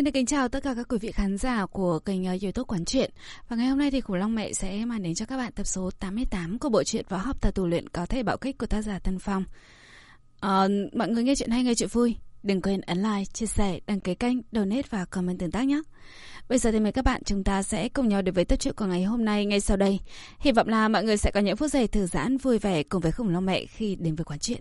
Xin được kính chào tất cả các quý vị khán giả của kênh uh, youtube Quán Truyện Và ngày hôm nay thì Khủng Long Mẹ sẽ mang đến cho các bạn tập số 88 của bộ truyện Võ học tà tù luyện có thể bạo kích của tác giả Tân Phong. Uh, Mọi người nghe chuyện hay nghe chuyện vui Đừng quên ấn like, chia sẻ, đăng ký kênh, donate và comment tương tác nhé. Bây giờ thì mời các bạn chúng ta sẽ cùng nhau đến với tập truyện của ngày hôm nay ngay sau đây. Hy vọng là mọi người sẽ có những phút giây thư giãn vui vẻ cùng với Khủng Long Mẹ khi đến với Quán Truyện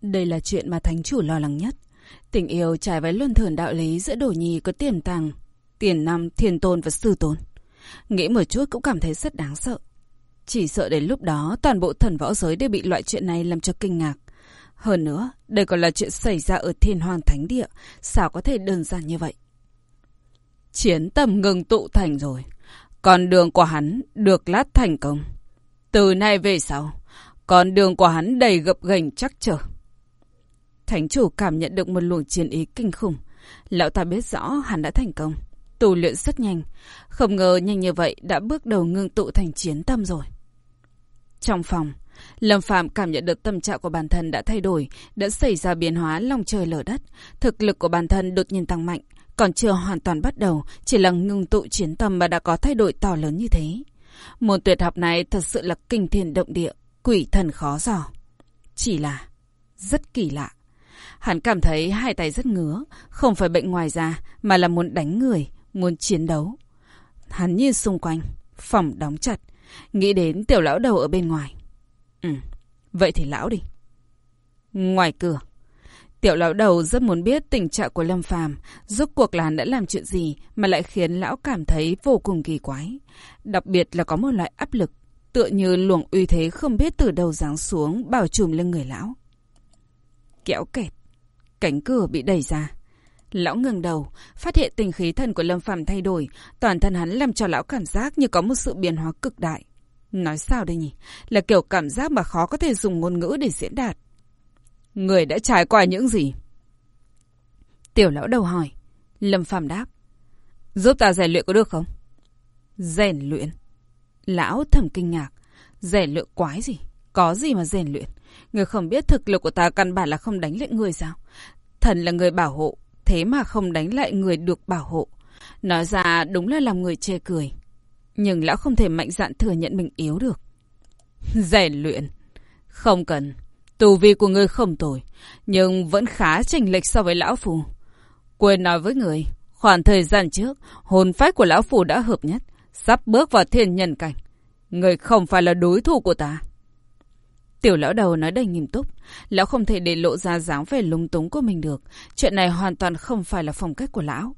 Đây là chuyện mà thánh chủ lo lắng nhất. Tình yêu trái với luân thường đạo lý giữa đồ nhi có tiềm tàng, tiền năm, thiên tôn và sư tôn. Nghĩ một chút cũng cảm thấy rất đáng sợ. Chỉ sợ đến lúc đó toàn bộ thần võ giới đều bị loại chuyện này làm cho kinh ngạc. Hơn nữa, đây còn là chuyện xảy ra ở thiên hoàng thánh địa, sao có thể đơn giản như vậy? Chiến tầm ngừng tụ thành rồi. Con đường của hắn được lát thành công. Từ nay về sau, con đường của hắn đầy gập ghềnh chắc trở. Thánh chủ cảm nhận được một luồng chiến ý kinh khủng. Lão ta biết rõ hắn đã thành công. Tù luyện rất nhanh. Không ngờ nhanh như vậy đã bước đầu ngưng tụ thành chiến tâm rồi. Trong phòng, Lâm Phạm cảm nhận được tâm trạng của bản thân đã thay đổi, đã xảy ra biến hóa lòng trời lở đất. Thực lực của bản thân đột nhiên tăng mạnh, còn chưa hoàn toàn bắt đầu, chỉ là ngưng tụ chiến tâm mà đã có thay đổi to lớn như thế. Môn tuyệt học này thật sự là kinh thiên động địa, quỷ thần khó dò. Chỉ là rất kỳ lạ. Hắn cảm thấy hai tay rất ngứa, không phải bệnh ngoài da, mà là muốn đánh người, muốn chiến đấu. Hắn nhìn xung quanh, phòng đóng chặt, nghĩ đến tiểu lão đầu ở bên ngoài. Ừ, vậy thì lão đi. Ngoài cửa, tiểu lão đầu rất muốn biết tình trạng của Lâm Phàm, rốt cuộc là hắn đã làm chuyện gì mà lại khiến lão cảm thấy vô cùng kỳ quái. Đặc biệt là có một loại áp lực, tựa như luồng uy thế không biết từ đâu giáng xuống bao trùm lên người lão. Kéo kẹt. Cánh cửa bị đẩy ra. Lão ngừng đầu, phát hiện tình khí thần của Lâm Phàm thay đổi, toàn thân hắn làm cho lão cảm giác như có một sự biến hóa cực đại. Nói sao đây nhỉ? Là kiểu cảm giác mà khó có thể dùng ngôn ngữ để diễn đạt. Người đã trải qua những gì? Tiểu lão đầu hỏi. Lâm Phàm đáp. Giúp ta rèn luyện có được không? Rèn luyện? Lão thầm kinh ngạc. Rèn luyện quái gì? Có gì mà rèn luyện? Người không biết thực lực của ta căn bản là không đánh lại người sao? Thần là người bảo hộ, thế mà không đánh lại người được bảo hộ. Nói ra đúng là làm người chê cười. Nhưng lão không thể mạnh dạn thừa nhận mình yếu được. Rèn luyện. Không cần. Tù vi của ngươi không tồi, nhưng vẫn khá chênh lệch so với lão phù. Quên nói với người, khoảng thời gian trước, hồn phách của lão phù đã hợp nhất, sắp bước vào thiên nhân cảnh. Người không phải là đối thủ của ta. Tiểu lão đầu nói đầy nghiêm túc. Lão không thể để lộ ra dáng vẻ lúng túng của mình được. Chuyện này hoàn toàn không phải là phong cách của lão.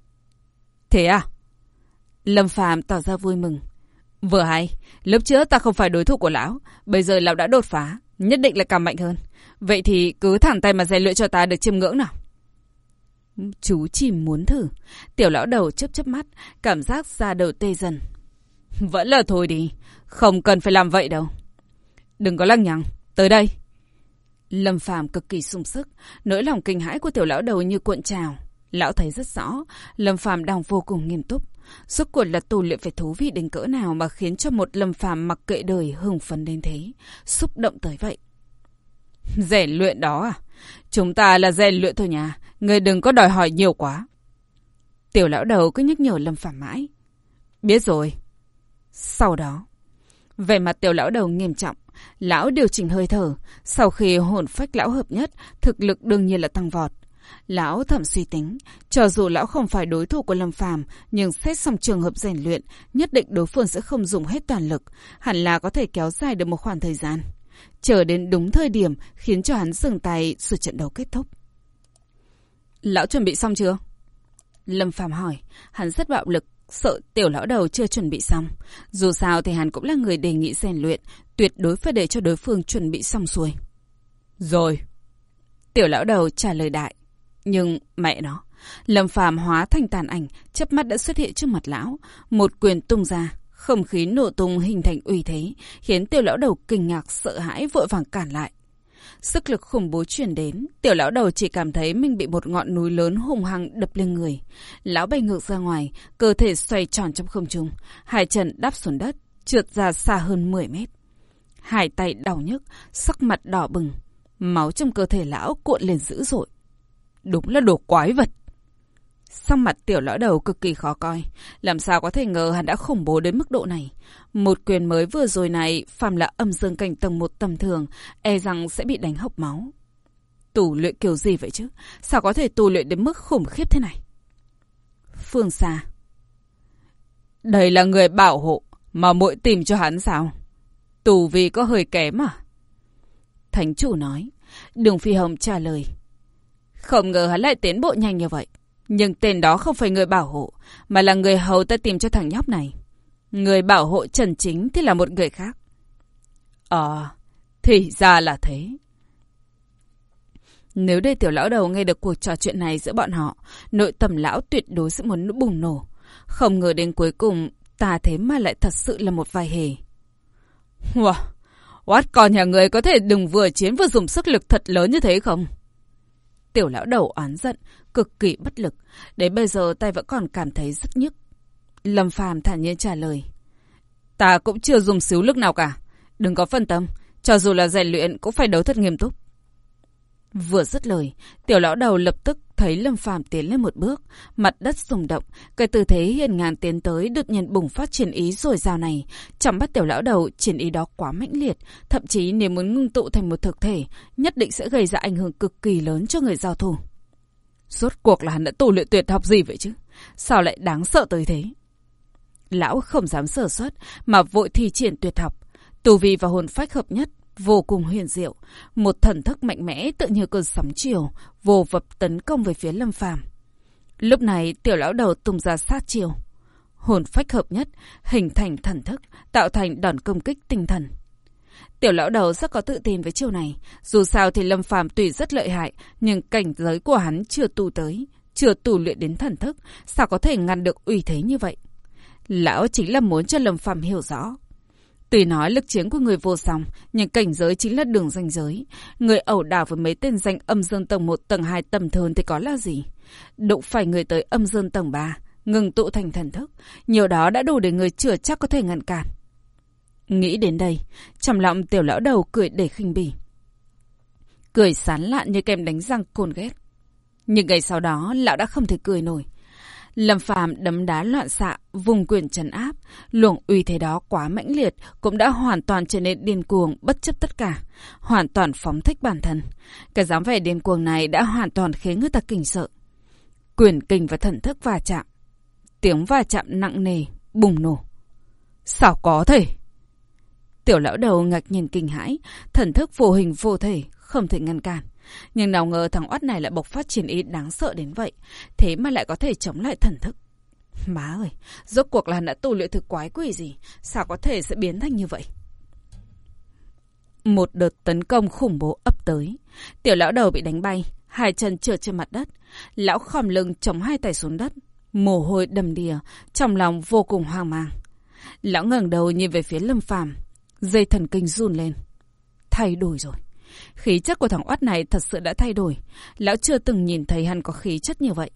Thế à? Lâm Phàm tỏ ra vui mừng. Vừa hay, lúc trước ta không phải đối thủ của lão. Bây giờ lão đã đột phá, nhất định là càng mạnh hơn. Vậy thì cứ thẳng tay mà rèn luyện cho ta được chiêm ngưỡng nào. Chú chỉ muốn thử. Tiểu lão đầu chớp chớp mắt, cảm giác da đầu tê dần. Vẫn là thôi đi, không cần phải làm vậy đâu. Đừng có lăng nhăng, Tới đây. Lâm Phàm cực kỳ sung sức, nỗi lòng kinh hãi của tiểu lão đầu như cuộn trào. Lão thấy rất rõ, Lâm Phàm đang vô cùng nghiêm túc. Suốt cuộc là tù luyện phải thú vị đến cỡ nào mà khiến cho một Lâm Phàm mặc kệ đời hưng phấn đến thế, xúc động tới vậy. Rèn luyện đó à? Chúng ta là rèn luyện thôi nhà, người đừng có đòi hỏi nhiều quá. Tiểu lão đầu cứ nhắc nhở Lâm Phàm mãi. Biết rồi. Sau đó, về mặt tiểu lão đầu nghiêm trọng, Lão điều chỉnh hơi thở, sau khi hồn phách lão hợp nhất, thực lực đương nhiên là tăng vọt. Lão thẩm suy tính, cho dù lão không phải đối thủ của Lâm Phàm, nhưng xét xong trường hợp rèn luyện, nhất định đối phương sẽ không dùng hết toàn lực, hẳn là có thể kéo dài được một khoảng thời gian. Chờ đến đúng thời điểm khiến cho hắn dừng tay rồi trận đấu kết thúc. Lão chuẩn bị xong chưa? Lâm Phàm hỏi, hắn rất bạo lực, sợ tiểu lão đầu chưa chuẩn bị xong. Dù sao thì hắn cũng là người đề nghị rèn luyện, tuyệt đối phải để cho đối phương chuẩn bị xong xuôi. Rồi. Tiểu lão đầu trả lời đại. Nhưng mẹ nó, Lâm Phàm hóa thành tàn ảnh, chớp mắt đã xuất hiện trước mặt lão, một quyền tung ra, Không khí nổ tung hình thành uy thế, khiến tiểu lão đầu kinh ngạc sợ hãi vội vàng cản lại. Sức lực khủng bố chuyển đến, tiểu lão đầu chỉ cảm thấy mình bị một ngọn núi lớn hùng hăng đập lên người. Lão bay ngược ra ngoài, cơ thể xoay tròn trong không trung, hai chân đáp xuống đất, trượt ra xa hơn 10 mét. Hai tay đau nhức, sắc mặt đỏ bừng, máu trong cơ thể lão cuộn lên dữ dội. Đúng là đồ quái vật. Sắc mặt tiểu lão đầu cực kỳ khó coi. Làm sao có thể ngờ hắn đã khủng bố đến mức độ này. Một quyền mới vừa rồi này, phàm là âm dương cảnh tầng một tầm thường, e rằng sẽ bị đánh hộc máu. Tù luyện kiểu gì vậy chứ? Sao có thể tù luyện đến mức khủng khiếp thế này? Phương xa. Đây là người bảo hộ, mà muội tìm cho hắn sao? Tù vì có hơi kém à? Thánh chủ nói. Đường Phi Hồng trả lời. Không ngờ hắn lại tiến bộ nhanh như vậy. Nhưng tên đó không phải người bảo hộ, mà là người hầu ta tìm cho thằng nhóc này. Người bảo hộ trần chính thì là một người khác. Ờ, thì ra là thế. Nếu đây tiểu lão đầu nghe được cuộc trò chuyện này giữa bọn họ, nội tâm lão tuyệt đối sẽ muốn bùng nổ. Không ngờ đến cuối cùng, ta thế mà lại thật sự là một vài hề. Wow, What còn nhà người có thể đừng vừa chiến vừa dùng sức lực thật lớn như thế không? Tiểu lão đầu oán giận, cực kỳ bất lực. Đến bây giờ tay vẫn còn cảm thấy rất nhức. Lâm Phàm thản nhiên trả lời. Ta cũng chưa dùng xíu lực nào cả. Đừng có phân tâm. Cho dù là rèn luyện cũng phải đấu thật nghiêm túc. Vừa dứt lời, tiểu lão đầu lập tức thấy Lâm Phàm tiến lên một bước, mặt đất rung động, cái tư thế hiền ngàn tiến tới đột nhiên bùng phát triển ý rồi rào này, chẳng bắt tiểu lão đầu triển ý đó quá mãnh liệt, thậm chí nếu muốn ngưng tụ thành một thực thể, nhất định sẽ gây ra ảnh hưởng cực kỳ lớn cho người giao thủ. Rốt cuộc là hắn đã tu luyện tuyệt học gì vậy chứ? Sao lại đáng sợ tới thế? Lão không dám sở xuất, mà vội thi triển tuyệt học. Tu vi và hồn phách hợp nhất, vô cùng huyền diệu. Một thần thức mạnh mẽ tự như cơn sóng chiều, vô vập tấn công về phía lâm phàm. Lúc này tiểu lão đầu tung ra sát chiều. Hồn phách hợp nhất, hình thành thần thức, tạo thành đòn công kích tinh thần. Tiểu lão đầu rất có tự tin với chiều này. Dù sao thì Lâm Phàm tuy rất lợi hại, nhưng cảnh giới của hắn chưa tu tới, chưa tu luyện đến thần thức, sao có thể ngăn được uy thế như vậy? Lão chính là muốn cho Lâm Phàm hiểu rõ. Tuy nói lực chiến của người vô song, nhưng cảnh giới chính là đường ranh giới. Người ẩu đảo với mấy tên danh âm dương tầng 1, tầng 2 tầm thường thì có là gì? Đụng phải người tới âm dương tầng 3, ngừng tụ thành thần thức. Nhiều đó đã đủ để người chưa chắc có thể ngăn cản. Nghĩ đến đây, trong lòng tiểu lão đầu cười để khinh bỉ. Cười sán lạn như kem đánh răng cồn ghét. Nhưng ngày sau đó, lão đã không thể cười nổi. Lâm Phàm đấm đá loạn xạ, vùng quyền trấn áp, luồng uy thế đó quá mãnh liệt, cũng đã hoàn toàn trở nên điên cuồng, bất chấp tất cả, hoàn toàn phóng thích bản thân. Cái dáng vẻ điên cuồng này đã hoàn toàn khiến người ta kinh sợ. Quyền kinh và thần thức va chạm. Tiếng va chạm nặng nề, bùng nổ. Sao có thể? Tiểu lão đầu ngạc nhìn kinh hãi, thần thức vô hình vô thể, không thể ngăn cản. Nhưng nào ngờ thằng oát này lại bộc phát triển ý đáng sợ đến vậy, thế mà lại có thể chống lại thần thức. Má ơi, rốt cuộc là đã tu luyện thực quái quỷ gì, sao có thể sẽ biến thành như vậy? Một đợt tấn công khủng bố ấp tới. Tiểu lão đầu bị đánh bay, hai chân trượt trên mặt đất. Lão khom lưng chống hai tay xuống đất, mồ hôi đầm đìa, trong lòng vô cùng hoang mang. Lão ngẩng đầu nhìn về phía Lâm Phàm, Dây thần kinh run lên. Thay đổi rồi. Khí chất của thằng oát này thật sự đã thay đổi. Lão chưa từng nhìn thấy hắn có khí chất như vậy.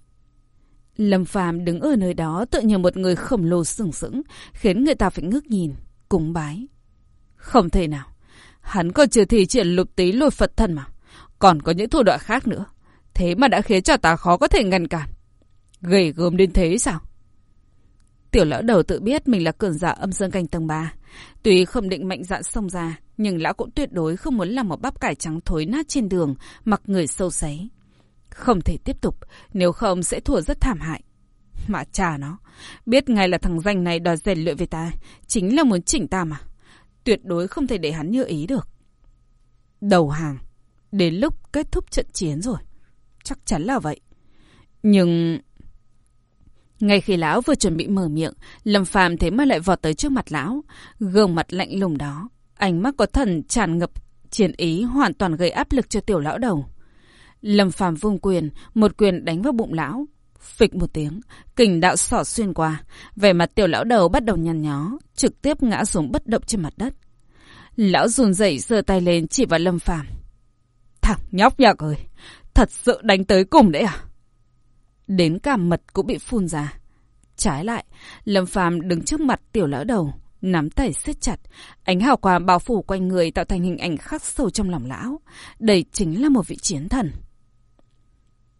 Lâm Phàm đứng ở nơi đó tự như một người khổng lồ sừng sững, khiến người ta phải ngước nhìn, cúng bái. Không thể nào. Hắn còn chưa thi triển lục tí lôi Phật thân mà. Còn có những thủ đoạn khác nữa. Thế mà đã khiến cho ta khó có thể ngăn cản. Gầy gớm đến thế sao? Tiểu lão đầu tự biết mình là cường giả âm dương canh tầng 3. Tuy không định mạnh dạn xông ra, nhưng lão cũng tuyệt đối không muốn làm một bắp cải trắng thối nát trên đường, mặc người sâu sấy. Không thể tiếp tục, nếu không sẽ thua rất thảm hại. Mà cha nó, biết ngay là thằng danh này đòi rèn luyện về ta, chính là muốn chỉnh ta mà. Tuyệt đối không thể để hắn như ý được. Đầu hàng, đến lúc kết thúc trận chiến rồi. Chắc chắn là vậy. Nhưng ngay khi lão vừa chuẩn bị mở miệng, Lâm Phàm thế mà lại vọt tới trước mặt lão, gương mặt lạnh lùng đó, ánh mắt có thần tràn ngập chiến ý hoàn toàn gây áp lực cho tiểu lão đầu. Lâm Phàm vung quyền, một quyền đánh vào bụng lão, Phịch một tiếng, kình đạo sỏ xuyên qua, vẻ mặt tiểu lão đầu bắt đầu nhăn nhó, trực tiếp ngã xuống bất động trên mặt đất. Lão run rẩy giơ tay lên chỉ vào Lâm Phàm. Thằng nhóc nhạc ơi, thật sự đánh tới cùng đấy à? Đến cả mật cũng bị phun ra. Trái lại, Lâm Phàm đứng trước mặt tiểu lão đầu, nắm tay siết chặt, ánh hào quang bao phủ quanh người tạo thành hình ảnh khắc sâu trong lòng lão. Đây chính là một vị chiến thần.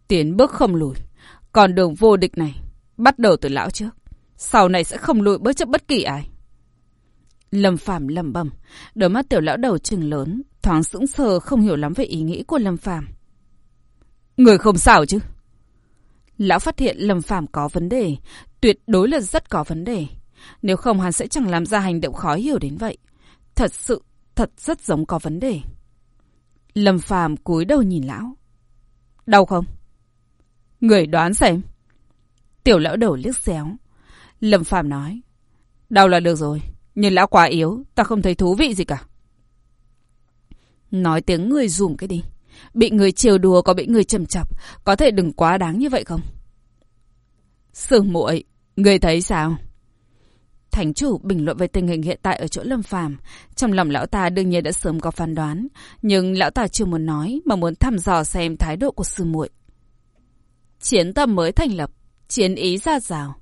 Tiến bước không lùi, còn đường vô địch này, bắt đầu từ lão trước. Sau này sẽ không lùi bất chấp bất kỳ ai. Lâm Phàm lầm bầm, đôi mắt tiểu lão đầu trừng lớn, thoáng sững sờ không hiểu lắm về ý nghĩ của Lâm Phàm. Người không sao chứ? Lão phát hiện Lâm Phàm có vấn đề, tuyệt đối là rất có vấn đề. Nếu không hắn sẽ chẳng làm ra hành động khó hiểu đến vậy. Thật sự, thật rất giống có vấn đề. Lâm Phàm cúi đầu nhìn lão. Đau không? Người đoán xem. Tiểu lão đầu liếc xéo. Lâm Phàm nói. Đau là được rồi. Nhưng lão quá yếu, ta không thấy thú vị gì cả. Nói tiếng người dùm cái đi. Bị người chiều đùa có bị người trầm chọc, có thể đừng quá đáng như vậy không? Sương muội, người thấy sao? Thánh chủ bình luận về tình hình hiện tại ở chỗ Lâm Phàm, trong lòng lão ta đương nhiên đã sớm có phán đoán, nhưng lão ta chưa muốn nói mà muốn thăm dò xem thái độ của sư muội. Chiến tâm mới thành lập, chiến ý ra rào.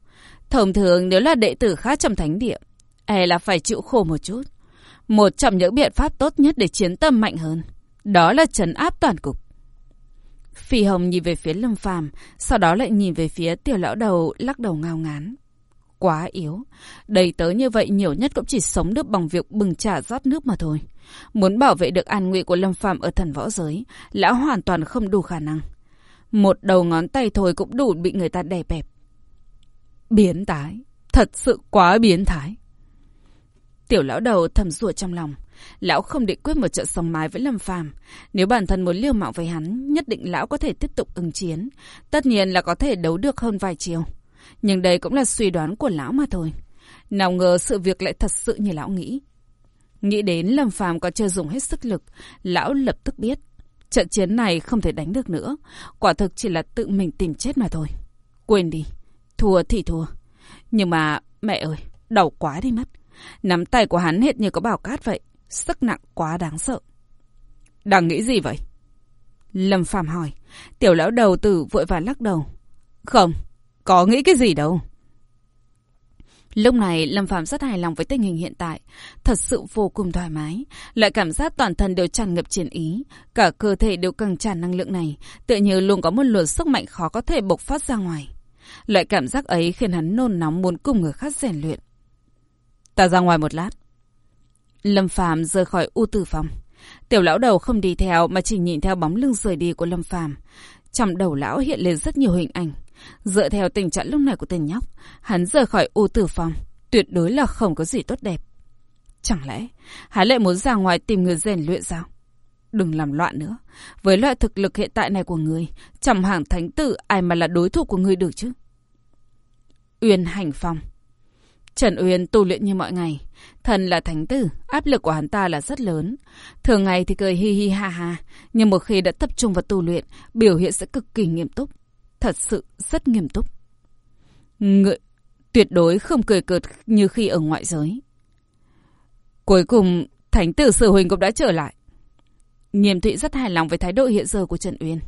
Thông thường nếu là đệ tử khác trong thánh địa, e là phải chịu khổ một chút. Một trong những biện pháp tốt nhất để chiến tâm mạnh hơn, đó là trấn áp toàn cục. Phi Hồng nhìn về phía Lâm Phàm, sau đó lại nhìn về phía tiểu lão đầu lắc đầu ngao ngán. Quá yếu. Đầy tớ như vậy nhiều nhất cũng chỉ sống được bằng việc bừng trả rót nước mà thôi. Muốn bảo vệ được an nguy của Lâm Phàm ở thần võ giới, lão hoàn toàn không đủ khả năng. Một đầu ngón tay thôi cũng đủ bị người ta đè bẹp. Biến thái. Thật sự quá biến thái. Tiểu lão đầu thầm rủa trong lòng. Lão không định quyết một trận sống mái với Lâm Phàm. Nếu bản thân muốn liều mạng với hắn, nhất định lão có thể tiếp tục ứng chiến. Tất nhiên là có thể đấu được hơn vài chiều. Nhưng đây cũng là suy đoán của lão mà thôi. Nào ngờ sự việc lại thật sự như lão nghĩ. Nghĩ đến Lâm Phàm có chưa dùng hết sức lực, lão lập tức biết. Trận chiến này không thể đánh được nữa. Quả thực chỉ là tự mình tìm chết mà thôi. Quên đi. Thua thì thua. Nhưng mà, mẹ ơi, đau quá đi mất. Nắm tay của hắn hết như có bảo cát vậy. Sức nặng quá đáng sợ. Đang nghĩ gì vậy? Lâm Phàm hỏi. Tiểu lão đầu tử vội vàng lắc đầu. Không, có nghĩ cái gì đâu. Lúc này Lâm Phạm rất hài lòng với tình hình hiện tại, thật sự vô cùng thoải mái, lại cảm giác toàn thân đều tràn ngập chiến ý, cả cơ thể đều càng tràn năng lượng này, tự như luôn có một luồng sức mạnh khó có thể bộc phát ra ngoài. Loại cảm giác ấy khiến hắn nôn nóng muốn cùng người khác rèn luyện. Ta ra ngoài một lát. Lâm Phàm rời khỏi u tử phòng. Tiểu lão đầu không đi theo mà chỉ nhìn theo bóng lưng rời đi của Lâm Phàm. Trong đầu lão hiện lên rất nhiều hình ảnh. Dựa theo tình trạng lúc này của tên nhóc, hắn rời khỏi ô tử phòng, tuyệt đối là không có gì tốt đẹp. Chẳng lẽ hắn lại muốn ra ngoài tìm người rèn luyện sao? Đừng làm loạn nữa. Với loại thực lực hiện tại này của người, chẳng hàng thánh tử ai mà là đối thủ của người được chứ? Uyên hành phong. Trần Uyên tu luyện như mọi ngày. Thần là thánh tử, áp lực của hắn ta là rất lớn. Thường ngày thì cười hi hi ha ha, nhưng một khi đã tập trung vào tu luyện, biểu hiện sẽ cực kỳ nghiêm túc. Thật sự rất nghiêm túc. Người tuyệt đối không cười cợt như khi ở ngoại giới. Cuối cùng, thánh tử Sử Huỳnh cũng đã trở lại. Nghiêm Thụy rất hài lòng với thái độ hiện giờ của Trần Uyên.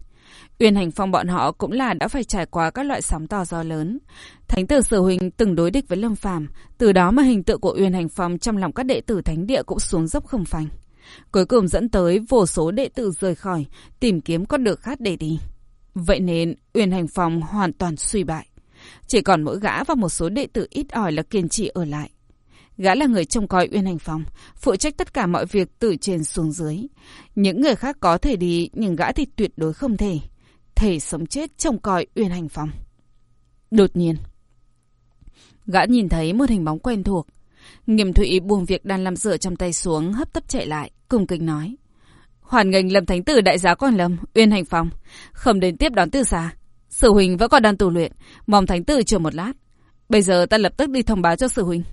Uyên Hành Phong bọn họ cũng là đã phải trải qua các loại sóng to gió lớn. Thánh tử Sở Huỳnh từng đối địch với Lâm Phàm, từ đó mà hình tượng của Uyên Hành Phong trong lòng các đệ tử thánh địa cũng xuống dốc không phanh. Cuối cùng dẫn tới vô số đệ tử rời khỏi, tìm kiếm con đường khác để đi. Vậy nên Uyên Hành Phong hoàn toàn suy bại. Chỉ còn mỗi gã và một số đệ tử ít ỏi là kiên trì ở lại. Gã là người trông coi Uyên Hành Phong, phụ trách tất cả mọi việc từ trên xuống dưới. Những người khác có thể đi, nhưng gã thì tuyệt đối không thể. Thể sống chết trông coi Uyên Hành Phong. Đột nhiên, gã nhìn thấy một hình bóng quen thuộc. Nghiêm Thụy buông việc đang làm rửa trong tay xuống, hấp tấp chạy lại, cùng kinh nói. Hoàn nghênh Lâm Thánh Tử đại giá quan Lâm, Uyên Hành Phong, không đến tiếp đón từ xa. Sử huynh vẫn còn đang tù luyện, mong Thánh Tử chờ một lát. Bây giờ ta lập tức đi thông báo cho Sử huynh.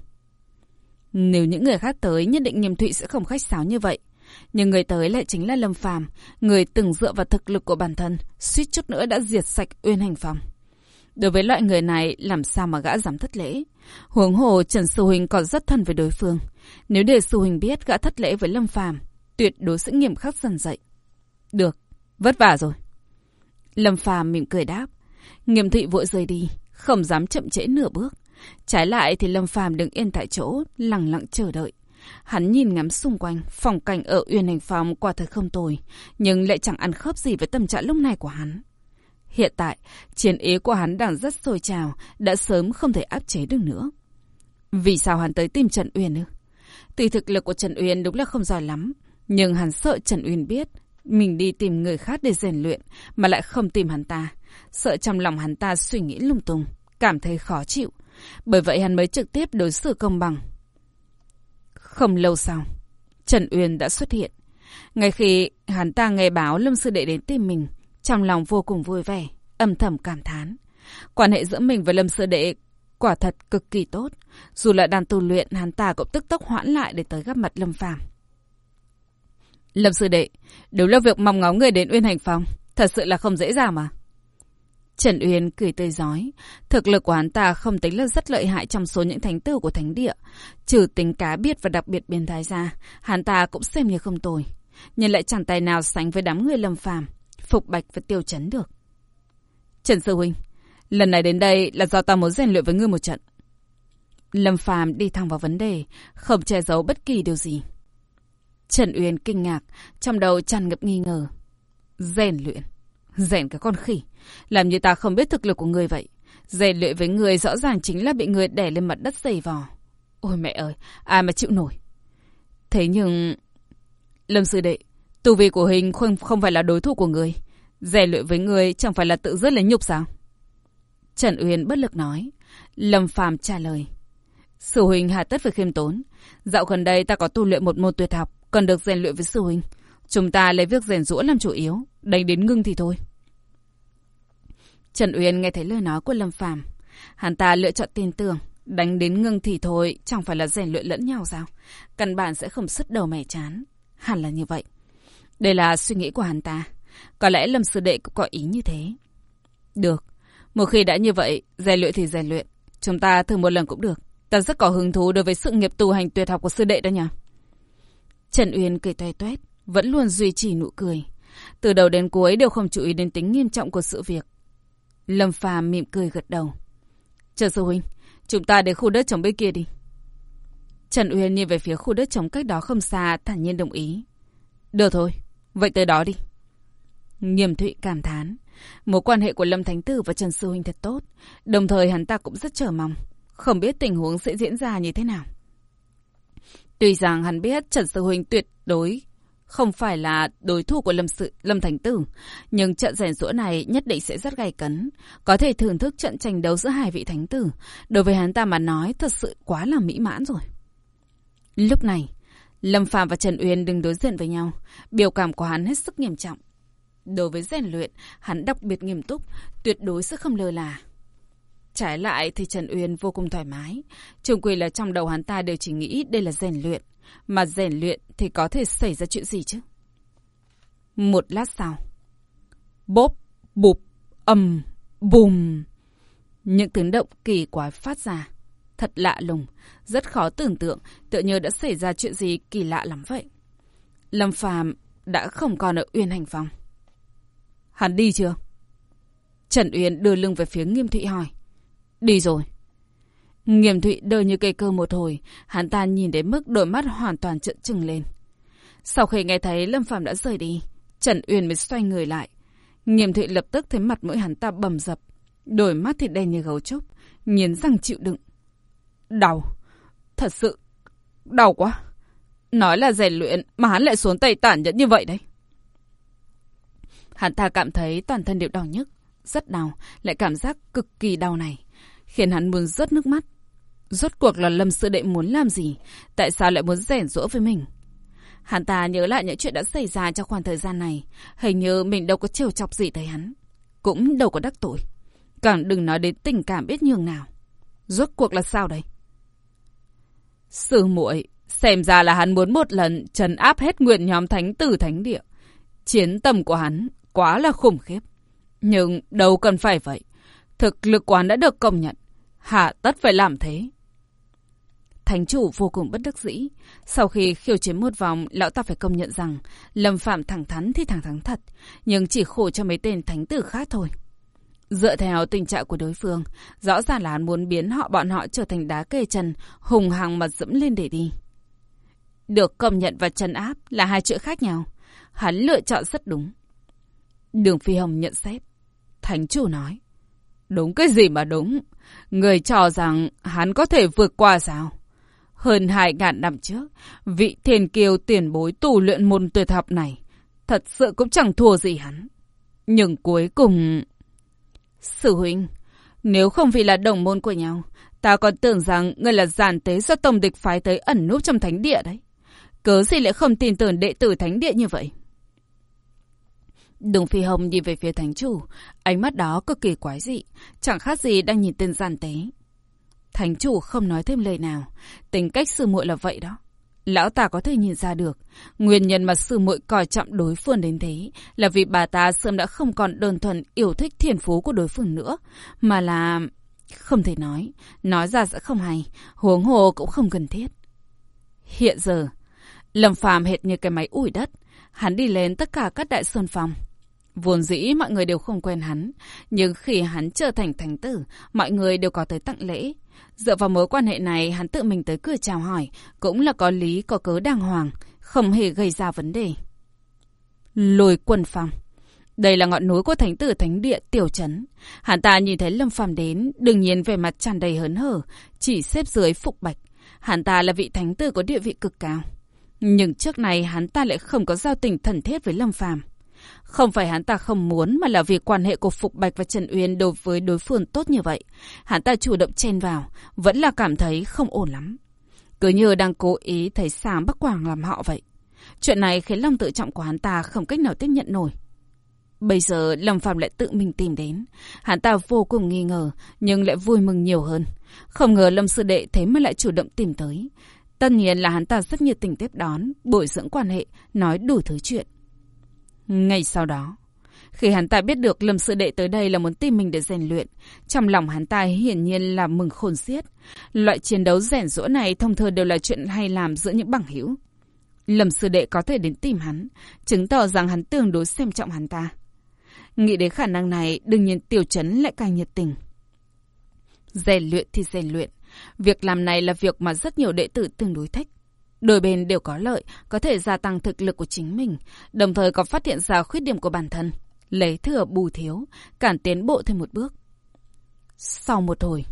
Nếu những người khác tới, nhất định Nghiêm Thụy sẽ không khách sáo như vậy. Nhưng người tới lại chính là Lâm Phàm, người từng dựa vào thực lực của bản thân, suýt chút nữa đã diệt sạch Uyên Hành Phong. Đối với loại người này, làm sao mà gã dám thất lễ? Huống hồ Trần Sư Huynh còn rất thân với đối phương. Nếu để Sư Huynh biết gã thất lễ với Lâm Phàm tuyệt đối sẽ nghiêm khắc dần dậy. Được, vất vả rồi. Lâm Phàm mỉm cười đáp. Nghiêm thị vội rời đi, không dám chậm trễ nửa bước. Trái lại thì Lâm Phàm đứng yên tại chỗ, lặng lặng chờ đợi. Hắn nhìn ngắm xung quanh, phòng cảnh ở Uyên Hành Phòng quả thật không tồi, nhưng lại chẳng ăn khớp gì với tâm trạng lúc này của hắn. Hiện tại, chiến ý của hắn đang rất sôi trào, đã sớm không thể áp chế được nữa. Vì sao hắn tới tìm Trần Uyên ư? tùy thực lực của Trần Uyên đúng là không giỏi lắm, nhưng hắn sợ Trần Uyên biết mình đi tìm người khác để rèn luyện mà lại không tìm hắn ta. Sợ trong lòng hắn ta suy nghĩ lung tung, cảm thấy khó chịu. Bởi vậy hắn mới trực tiếp đối xử công bằng. Không lâu sau, Trần Uyên đã xuất hiện. Ngay khi hắn ta nghe báo Lâm Sư Đệ đến tìm mình, trong lòng vô cùng vui vẻ, âm thầm cảm thán. Quan hệ giữa mình và Lâm Sư Đệ quả thật cực kỳ tốt. Dù là đang tu luyện, hắn ta cũng tức tốc hoãn lại để tới gặp mặt Lâm Phàm. Lâm Sư Đệ, đúng là việc mong ngóng người đến Uyên Hành Phòng. Thật sự là không dễ dàng mà. Trần Uyên cười tươi giói. Thực lực của hắn ta không tính là rất lợi hại trong số những thánh tử của thánh địa. Trừ tính cá biết và đặc biệt biến thái ra, hắn ta cũng xem như không tồi. Nhưng lại chẳng tài nào sánh với đám người lâm phàm, phục bạch và tiêu chấn được. Trần Sư Huynh, lần này đến đây là do ta muốn rèn luyện với ngươi một trận. Lâm phàm đi thẳng vào vấn đề, không che giấu bất kỳ điều gì. Trần Uyên kinh ngạc, trong đầu tràn ngập nghi ngờ. Rèn luyện. Rèn cái con khỉ. Làm như ta không biết thực lực của người vậy. Rèn luyện với người rõ ràng chính là bị người đè lên mặt đất dày vò. Ôi mẹ ơi, ai mà chịu nổi. Thế nhưng... Lâm sư đệ, tu vi của hình không, không phải là đối thủ của người. Rèn luyện với người chẳng phải là tự rất lấy nhục sao? Trần Uyên bất lực nói. Lâm Phàm trả lời. Sư huynh hạ tất phải khiêm tốn. Dạo gần đây ta có tu luyện một môn tuyệt học, cần được rèn luyện với sư huynh. Chúng ta lấy việc rèn rũa làm chủ yếu, đánh đến ngưng thì thôi. Trần Uyên nghe thấy lời nói của Lâm Phàm, hắn ta lựa chọn tin tưởng, đánh đến ngưng thì thôi, chẳng phải là rèn luyện lẫn nhau sao? Căn bản sẽ không sứt đầu mẻ chán, hẳn là như vậy. Đây là suy nghĩ của hắn ta, có lẽ Lâm sư đệ cũng có ý như thế. Được, một khi đã như vậy, rèn luyện thì rèn luyện, chúng ta thử một lần cũng được. Ta rất có hứng thú đối với sự nghiệp tu hành tuyệt học của sư đệ đó nhỉ. Trần Uyên cười toe toét, vẫn luôn duy trì nụ cười. Từ đầu đến cuối đều không chú ý đến tính nghiêm trọng của sự việc. Lâm Phàm mỉm cười gật đầu. Chờ sư huynh, chúng ta đến khu đất trống bên kia đi. Trần Uyên nhìn về phía khu đất trống cách đó không xa, thản nhiên đồng ý. Được thôi, vậy tới đó đi. Nghiêm Thụy cảm thán. Mối quan hệ của Lâm Thánh Tử và Trần Sư Huynh thật tốt. Đồng thời hắn ta cũng rất chờ mong. Không biết tình huống sẽ diễn ra như thế nào. Tuy rằng hắn biết Trần Sư Huynh tuyệt đối không phải là đối thủ của Lâm Sự Lâm Thành Tử, nhưng trận rèn rũa này nhất định sẽ rất gay cấn, có thể thưởng thức trận tranh đấu giữa hai vị thánh tử. Đối với hắn ta mà nói, thật sự quá là mỹ mãn rồi. Lúc này, Lâm Phàm và Trần Uyên đứng đối diện với nhau, biểu cảm của hắn hết sức nghiêm trọng. Đối với rèn luyện, hắn đặc biệt nghiêm túc, tuyệt đối sẽ không lơ là. Trái lại thì Trần Uyên vô cùng thoải mái. trường quy là trong đầu hắn ta đều chỉ nghĩ đây là rèn luyện. Mà rèn luyện thì có thể xảy ra chuyện gì chứ? Một lát sau. Bốp, bụp, ầm, bùm. Những tiếng động kỳ quái phát ra. Thật lạ lùng, rất khó tưởng tượng tự như đã xảy ra chuyện gì kỳ lạ lắm vậy. Lâm Phàm đã không còn ở Uyên Hành Phòng. Hắn đi chưa? Trần Uyên đưa lưng về phía Nghiêm Thụy hỏi. Đi rồi. Nghiêm Thụy đơ như cây cơ một hồi, hắn ta nhìn đến mức đôi mắt hoàn toàn trợn trừng lên. Sau khi nghe thấy Lâm Phàm đã rời đi, Trần Uyên mới xoay người lại. Nghiêm Thụy lập tức thấy mặt mũi hắn ta bầm dập, đôi mắt thì đen như gấu trúc, nghiến răng chịu đựng. Đau, thật sự, đau quá. Nói là rèn luyện mà hắn lại xuống tay tản nhẫn như vậy đấy. Hắn ta cảm thấy toàn thân đều đau nhức, rất đau, lại cảm giác cực kỳ đau này khiến hắn muốn rớt nước mắt. Rốt cuộc là Lâm Sư Đệ muốn làm gì? Tại sao lại muốn rèn rỗ với mình? Hắn ta nhớ lại những chuyện đã xảy ra trong khoảng thời gian này. Hình như mình đâu có trêu chọc gì tới hắn. Cũng đâu có đắc tội. Càng đừng nói đến tình cảm biết nhường nào. Rốt cuộc là sao đây? Sư muội, xem ra là hắn muốn một lần trấn áp hết nguyện nhóm thánh tử thánh địa. Chiến tầm của hắn quá là khủng khiếp. Nhưng đâu cần phải vậy. Thực lực quán đã được công nhận. Hạ tất phải làm thế. Thánh chủ vô cùng bất đắc dĩ. Sau khi khiêu chiến một vòng, lão ta phải công nhận rằng Lâm Phạm thẳng thắn thì thẳng thắn thật, nhưng chỉ khổ cho mấy tên thánh tử khác thôi. Dựa theo tình trạng của đối phương, rõ ràng là hắn muốn biến họ bọn họ trở thành đá kê chân, hùng hằng mà dẫm lên để đi. Được công nhận và trấn áp là hai chuyện khác nhau. Hắn lựa chọn rất đúng. Đường Phi Hồng nhận xét. Thánh chủ nói. Đúng cái gì mà đúng. Người cho rằng hắn có thể vượt qua sao? Hơn hai ngàn năm trước, vị thiền kiều tiền bối tù luyện môn tuyệt học này, thật sự cũng chẳng thua gì hắn. Nhưng cuối cùng... sư huynh, nếu không vì là đồng môn của nhau, ta còn tưởng rằng người là giàn tế do tổng địch phái tới ẩn núp trong thánh địa đấy. Cớ gì lại không tin tưởng đệ tử thánh địa như vậy? Đường Phi Hồng nhìn về phía thánh chủ, ánh mắt đó cực kỳ quái dị, chẳng khác gì đang nhìn tên giàn tế. Thánh chủ không nói thêm lời nào, tính cách sư muội là vậy đó. Lão ta có thể nhìn ra được, nguyên nhân mà sư muội coi trọng đối phương đến thế là vì bà ta sớm đã không còn đơn thuần yêu thích thiền phú của đối phương nữa, mà là... Không thể nói, nói ra sẽ không hay, huống hồ cũng không cần thiết. Hiện giờ, Lâm Phàm hệt như cái máy ủi đất, hắn đi lên tất cả các đại sơn phòng. Vốn dĩ mọi người đều không quen hắn, nhưng khi hắn trở thành thánh tử, mọi người đều có tới tặng lễ. Dựa vào mối quan hệ này, hắn tự mình tới cửa chào hỏi, cũng là có lý có cớ đàng hoàng, không hề gây ra vấn đề. lôi quân phòng Đây là ngọn núi của thánh tử thánh địa tiểu trấn. Hắn ta nhìn thấy Lâm Phàm đến, đương nhiên về mặt tràn đầy hớn hở, chỉ xếp dưới phục bạch. Hắn ta là vị thánh tử có địa vị cực cao. Nhưng trước này hắn ta lại không có giao tình thần thiết với Lâm Phàm. Không phải hắn ta không muốn mà là vì quan hệ của Phục Bạch và Trần Uyên đối với đối phương tốt như vậy. Hắn ta chủ động chen vào, vẫn là cảm thấy không ổn lắm. Cứ như đang cố ý thấy sáng Bắc Quảng làm họ vậy. Chuyện này khiến lòng tự trọng của hắn ta không cách nào tiếp nhận nổi. Bây giờ Lâm Phạm lại tự mình tìm đến. Hắn ta vô cùng nghi ngờ, nhưng lại vui mừng nhiều hơn. Không ngờ Lâm Sư Đệ thế mà lại chủ động tìm tới. Tất nhiên là hắn ta rất nhiệt tình tiếp đón, bồi dưỡng quan hệ, nói đủ thứ chuyện. Ngay sau đó, khi hắn ta biết được Lâm Sư Đệ tới đây là muốn tìm mình để rèn luyện, trong lòng hắn ta hiển nhiên là mừng khôn xiết. Loại chiến đấu rèn rũa này thông thường đều là chuyện hay làm giữa những bằng hữu. Lâm Sư Đệ có thể đến tìm hắn, chứng tỏ rằng hắn tương đối xem trọng hắn ta. Nghĩ đến khả năng này, đương nhiên Tiểu Trấn lại càng nhiệt tình. Rèn luyện thì rèn luyện. Việc làm này là việc mà rất nhiều đệ tử tương đối thích. Đôi bên đều có lợi, có thể gia tăng thực lực của chính mình, đồng thời còn phát hiện ra khuyết điểm của bản thân, lấy thừa bù thiếu, cản tiến bộ thêm một bước. Sau một hồi,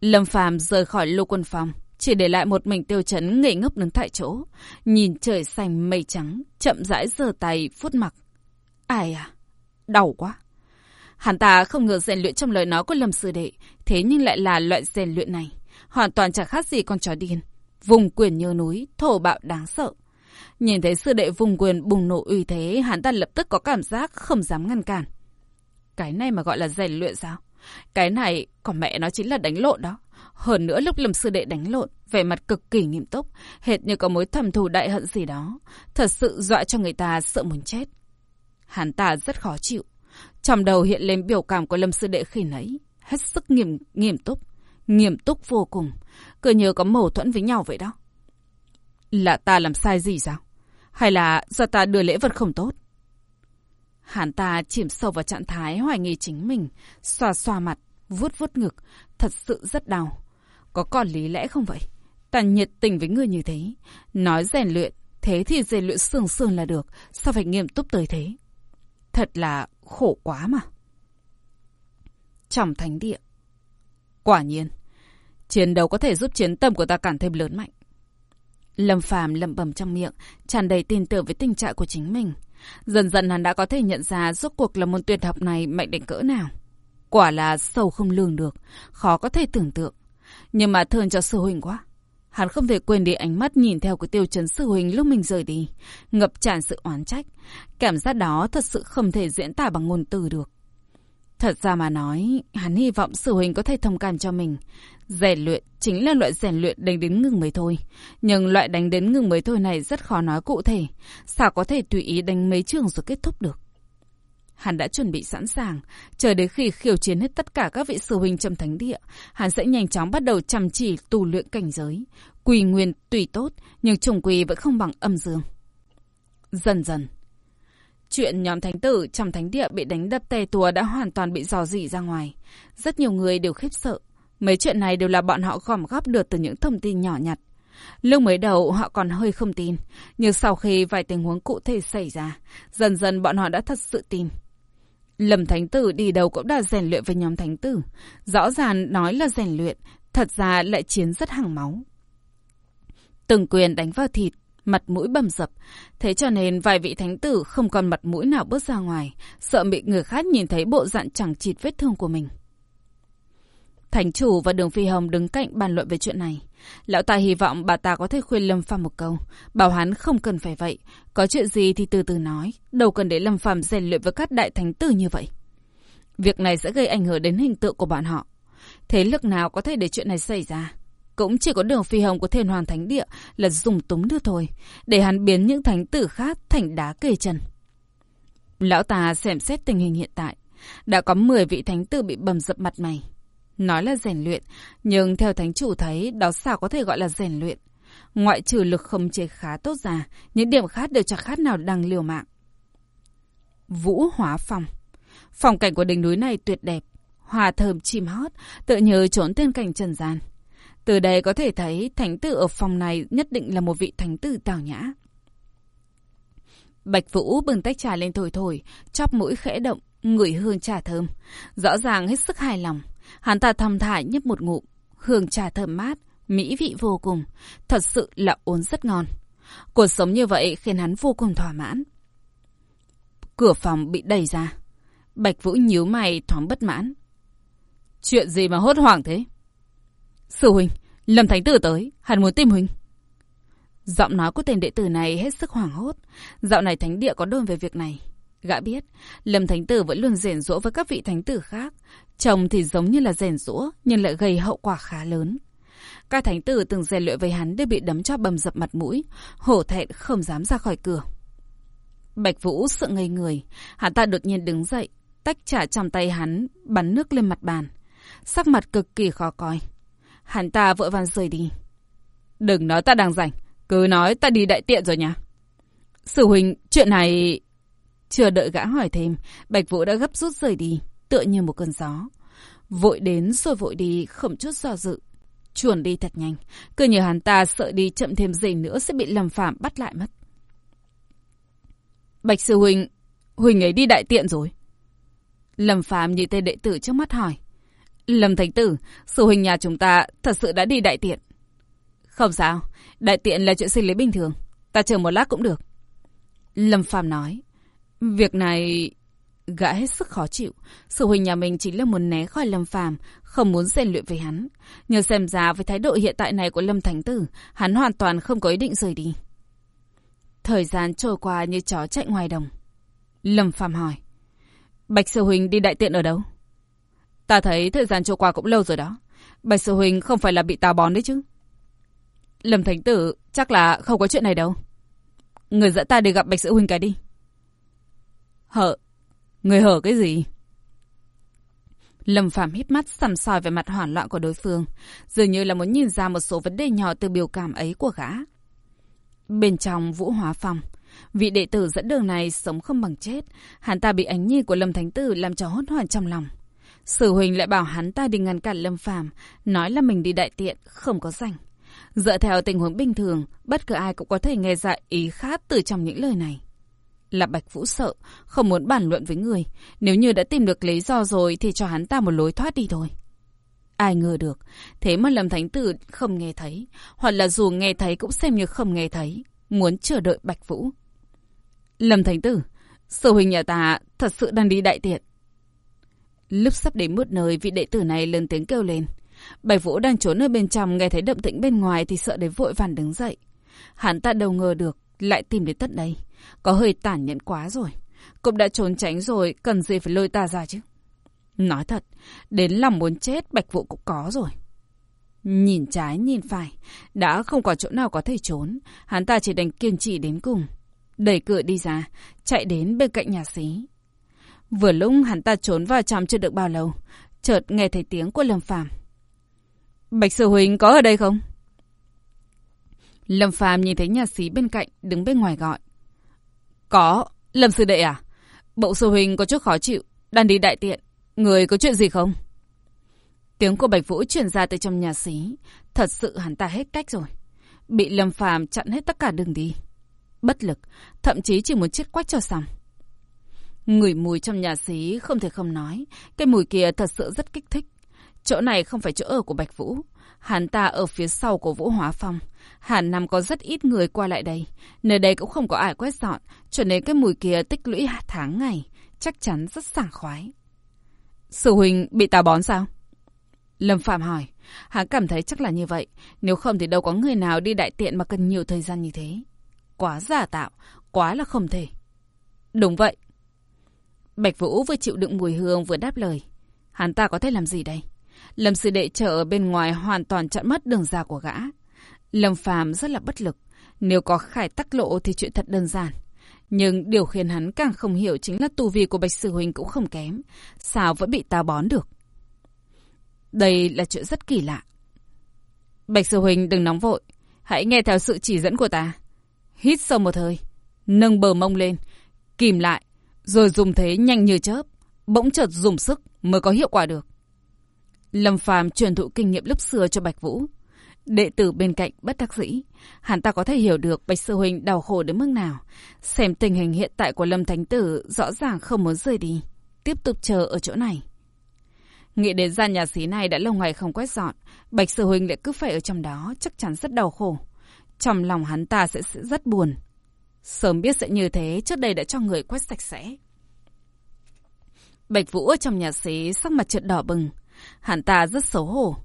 Lâm Phàm rời khỏi lô quân phòng, chỉ để lại một mình tiêu chấn ngây ngốc đứng tại chỗ, nhìn trời xanh mây trắng, chậm rãi giơ tay phút mặc. Ai à, đau quá. Hắn ta không ngờ rèn luyện trong lời nói của Lâm Sư Đệ, thế nhưng lại là loại rèn luyện này. Hoàn toàn chẳng khác gì con chó điên. Vùng quyền như núi, thổ bạo đáng sợ. Nhìn thấy sư đệ vùng quyền bùng nổ uy thế, hắn ta lập tức có cảm giác không dám ngăn cản. Cái này mà gọi là rèn luyện sao? Cái này, còn mẹ nó chính là đánh lộn đó. Hơn nữa lúc lầm sư đệ đánh lộn, vẻ mặt cực kỳ nghiêm túc, hệt như có mối thầm thù đại hận gì đó. Thật sự dọa cho người ta sợ muốn chết. Hắn ta rất khó chịu. Trong đầu hiện lên biểu cảm của lâm sư đệ khi nấy, hết sức nghiêm nghiêm túc, nghiêm túc vô cùng, cứ như có mâu thuẫn với nhau vậy đó. Là ta làm sai gì sao? Hay là do ta đưa lễ vật không tốt? Hắn ta chìm sâu vào trạng thái hoài nghi chính mình, xoa xoa mặt, vuốt vuốt ngực, thật sự rất đau. Có còn lý lẽ không vậy? Ta nhiệt tình với người như thế, nói rèn luyện, thế thì rèn luyện sương sương là được, sao phải nghiêm túc tới thế? Thật là khổ quá mà. Trong thánh địa. Quả nhiên, chiến đấu có thể giúp chiến tâm của ta càng thêm lớn mạnh. Lâm Phàm lẩm bẩm trong miệng, tràn đầy tin tưởng với tình trạng của chính mình. Dần dần hắn đã có thể nhận ra rốt cuộc là môn tuyệt học này mạnh đến cỡ nào. Quả là sâu không lường được, khó có thể tưởng tượng. Nhưng mà thương cho sư huynh quá. Hắn không thể quên đi ánh mắt nhìn theo của tiêu chấn sư huynh lúc mình rời đi, ngập tràn sự oán trách. Cảm giác đó thật sự không thể diễn tả bằng ngôn từ được. Thật ra mà nói, hắn hy vọng sư huynh có thể thông cảm cho mình. Rèn luyện chính là loại rèn luyện đánh đến ngừng mới thôi. Nhưng loại đánh đến ngừng mới thôi này rất khó nói cụ thể. Sao có thể tùy ý đánh mấy trường rồi kết thúc được? Hắn đã chuẩn bị sẵn sàng, chờ đến khi khiêu chiến hết tất cả các vị sư huynh trong thánh địa, hắn sẽ nhanh chóng bắt đầu chăm chỉ tu luyện cảnh giới. Quỳ nguyên tùy tốt, nhưng trùng quỳ vẫn không bằng âm dương. Dần dần, chuyện nhóm thánh tử trong thánh địa bị đánh đập tè tùa đã hoàn toàn bị dò dỉ ra ngoài. Rất nhiều người đều khiếp sợ. Mấy chuyện này đều là bọn họ gom góp được từ những thông tin nhỏ nhặt. Lúc mới đầu họ còn hơi không tin, nhưng sau khi vài tình huống cụ thể xảy ra, dần dần bọn họ đã thật sự tin. Lâm Thánh Tử đi đầu cũng đã rèn luyện với nhóm Thánh Tử. Rõ ràng nói là rèn luyện, thật ra lại chiến rất hàng máu. Từng quyền đánh vào thịt, mặt mũi bầm dập. Thế cho nên vài vị Thánh Tử không còn mặt mũi nào bước ra ngoài, sợ bị người khác nhìn thấy bộ dạng chẳng chịt vết thương của mình. Thành chủ và Đường Phi Hồng đứng cạnh bàn luận về chuyện này. Lão ta hy vọng bà ta có thể khuyên Lâm Phàm một câu, bảo hắn không cần phải vậy, có chuyện gì thì từ từ nói, đâu cần để Lâm Phàm rèn luyện với các đại thánh tử như vậy. Việc này sẽ gây ảnh hưởng đến hình tượng của bọn họ. Thế lực nào có thể để chuyện này xảy ra? Cũng chỉ có đường phi hồng của thiên hoàng thánh địa là dùng túng nữa thôi, để hắn biến những thánh tử khác thành đá kề chân. Lão ta xem xét tình hình hiện tại. Đã có 10 vị thánh tử bị bầm dập mặt mày. Nói là rèn luyện, nhưng theo thánh chủ thấy đó sao có thể gọi là rèn luyện. Ngoại trừ lực không chế khá tốt ra, những điểm khác đều chẳng khác nào đang liều mạng. Vũ hóa phòng phong cảnh của đỉnh núi này tuyệt đẹp, hòa thơm chim hót, tự nhớ trốn tên cảnh trần gian. Từ đây có thể thấy thánh tử ở phòng này nhất định là một vị thánh tử tào nhã. Bạch Vũ bừng tách trà lên thổi thổi, chóp mũi khẽ động, ngửi hương trà thơm. Rõ ràng hết sức hài lòng. Hắn ta thầm thải nhấp một ngụm, hương trà thơm mát, mỹ vị vô cùng, thật sự là uống rất ngon. Cuộc sống như vậy khiến hắn vô cùng thỏa mãn. Cửa phòng bị đẩy ra. Bạch Vũ nhíu mày thoáng bất mãn. Chuyện gì mà hốt hoảng thế? Sư huynh, Lâm Thánh Tử tới, hắn muốn tìm huynh. Giọng nói của tên đệ tử này hết sức hoảng hốt. Dạo này thánh địa có đồn về việc này. Gã biết, Lâm Thánh Tử vẫn luôn rèn rũa với các vị thánh tử khác. Chồng thì giống như là rèn rũa, nhưng lại gây hậu quả khá lớn. Các thánh tử từng rèn luyện với hắn đều bị đấm cho bầm dập mặt mũi, hổ thẹn không dám ra khỏi cửa. Bạch Vũ sợ ngây người, hắn ta đột nhiên đứng dậy, tách trả trong tay hắn, bắn nước lên mặt bàn. Sắc mặt cực kỳ khó coi. Hắn ta vội vàng rời đi. Đừng nói ta đang rảnh, cứ nói ta đi đại tiện rồi nhá. Sử huynh, chuyện này... Chưa đợi gã hỏi thêm, Bạch Vũ đã gấp rút rời đi, tựa như một cơn gió. Vội đến rồi vội đi, không chút do dự. Chuồn đi thật nhanh, cứ như hắn ta sợ đi chậm thêm giây nữa sẽ bị lầm Phạm bắt lại mất. Bạch Sư Huynh, Huynh ấy đi đại tiện rồi. Lâm Phạm như tên đệ tử trước mắt hỏi. Lâm Thánh Tử, Sư Huynh nhà chúng ta thật sự đã đi đại tiện. Không sao, đại tiện là chuyện sinh lý bình thường. Ta chờ một lát cũng được. Lâm Phàm nói. Việc này... Gã hết sức khó chịu. Sư huynh nhà mình chính là muốn né khỏi Lâm Phàm, không muốn rèn luyện với hắn. Nhờ xem ra với thái độ hiện tại này của Lâm Thánh Tử, hắn hoàn toàn không có ý định rời đi. Thời gian trôi qua như chó chạy ngoài đồng. Lâm Phàm hỏi. Bạch Sư Huynh đi đại tiện ở đâu? Ta thấy thời gian trôi qua cũng lâu rồi đó. Bạch Sư Huynh không phải là bị tào bón đấy chứ. Lâm Thánh Tử chắc là không có chuyện này đâu. Người dẫn ta đi gặp Bạch Sư Huynh cái đi. Hở? Người hở cái gì? Lâm Phạm hít mắt sầm soi về mặt hoảng loạn của đối phương, dường như là muốn nhìn ra một số vấn đề nhỏ từ biểu cảm ấy của gã. Bên trong Vũ Hóa Phòng, vị đệ tử dẫn đường này sống không bằng chết, hắn ta bị ánh nhi của Lâm Thánh Tử làm cho hốt hoảng trong lòng. Sử Huỳnh lại bảo hắn ta đi ngăn cản Lâm Phàm, nói là mình đi đại tiện, không có rảnh. Dựa theo tình huống bình thường, bất cứ ai cũng có thể nghe ra ý khác từ trong những lời này. Là Bạch Vũ sợ, không muốn bàn luận với người. Nếu như đã tìm được lý do rồi thì cho hắn ta một lối thoát đi thôi. Ai ngờ được, thế mà Lâm Thánh Tử không nghe thấy, hoặc là dù nghe thấy cũng xem như không nghe thấy, muốn chờ đợi Bạch Vũ. Lâm Thánh Tử, sư huynh nhà ta thật sự đang đi đại tiện. Lúc sắp đến một nơi, vị đệ tử này lớn tiếng kêu lên. Bạch Vũ đang trốn ở bên trong, nghe thấy động tĩnh bên ngoài thì sợ đến vội vàng đứng dậy. Hắn ta đâu ngờ được, lại tìm đến tất đây. Có hơi tản nhẫn quá rồi. Cũng đã trốn tránh rồi, cần gì phải lôi ta ra chứ. Nói thật, đến lòng muốn chết Bạch Vũ cũng có rồi. Nhìn trái nhìn phải, đã không có chỗ nào có thể trốn, hắn ta chỉ đành kiên trì đến cùng. Đẩy cửa đi ra, chạy đến bên cạnh nhà xí. Vừa lúc hắn ta trốn vào trong chưa được bao lâu, chợt nghe thấy tiếng của Lâm Phàm. Bạch Sư Huynh có ở đây không? Lâm Phàm nhìn thấy nhà sĩ bên cạnh đứng bên ngoài gọi. Có, Lâm Sư Đệ à? Bộ Sư Huynh có chút khó chịu, đang đi đại tiện. Người có chuyện gì không? Tiếng của Bạch Vũ truyền ra từ trong nhà xí. Thật sự hắn ta hết cách rồi. Bị Lâm Phàm chặn hết tất cả đường đi. Bất lực, thậm chí chỉ muốn chết quách cho xong. Ngửi mùi trong nhà xí không thể không nói. Cái mùi kia thật sự rất kích thích. Chỗ này không phải chỗ ở của Bạch Vũ. Hắn ta ở phía sau của Vũ Hóa Phong. Hàn năm có rất ít người qua lại đây. Nơi đây cũng không có ai quét dọn. Cho nên cái mùi kia tích lũy tháng ngày. Chắc chắn rất sảng khoái. Sư huynh bị tà bón sao? Lâm Phạm hỏi. Hắn cảm thấy chắc là như vậy. Nếu không thì đâu có người nào đi đại tiện mà cần nhiều thời gian như thế. Quá giả tạo. Quá là không thể. Đúng vậy. Bạch Vũ vừa chịu đựng mùi hương vừa đáp lời. Hắn ta có thể làm gì đây? Lâm sư đệ chợ ở bên ngoài hoàn toàn chặn mất đường ra của gã. Lâm Phàm rất là bất lực. Nếu có khải tắc lộ thì chuyện thật đơn giản. Nhưng điều khiến hắn càng không hiểu chính là tu vi của Bạch Sư Huynh cũng không kém. Sao vẫn bị tao bón được? Đây là chuyện rất kỳ lạ. Bạch Sư Huynh đừng nóng vội. Hãy nghe theo sự chỉ dẫn của ta. Hít sâu một hơi. Nâng bờ mông lên. Kìm lại. Rồi dùng thế nhanh như chớp. Bỗng chợt dùng sức mới có hiệu quả được. Lâm Phàm truyền thụ kinh nghiệm lúc xưa cho Bạch Vũ. Đệ tử bên cạnh bất đắc dĩ. Hắn ta có thể hiểu được Bạch Sư Huynh đau khổ đến mức nào. Xem tình hình hiện tại của Lâm Thánh Tử rõ ràng không muốn rời đi. Tiếp tục chờ ở chỗ này. Nghĩ đến gian nhà xí này đã lâu ngày không quét dọn. Bạch Sư Huynh lại cứ phải ở trong đó chắc chắn rất đau khổ. Trong lòng hắn ta sẽ, sẽ rất buồn. Sớm biết sẽ như thế, trước đây đã cho người quét sạch sẽ. Bạch Vũ ở trong nhà xí sắc mặt trợn đỏ bừng. Hắn ta rất xấu hổ.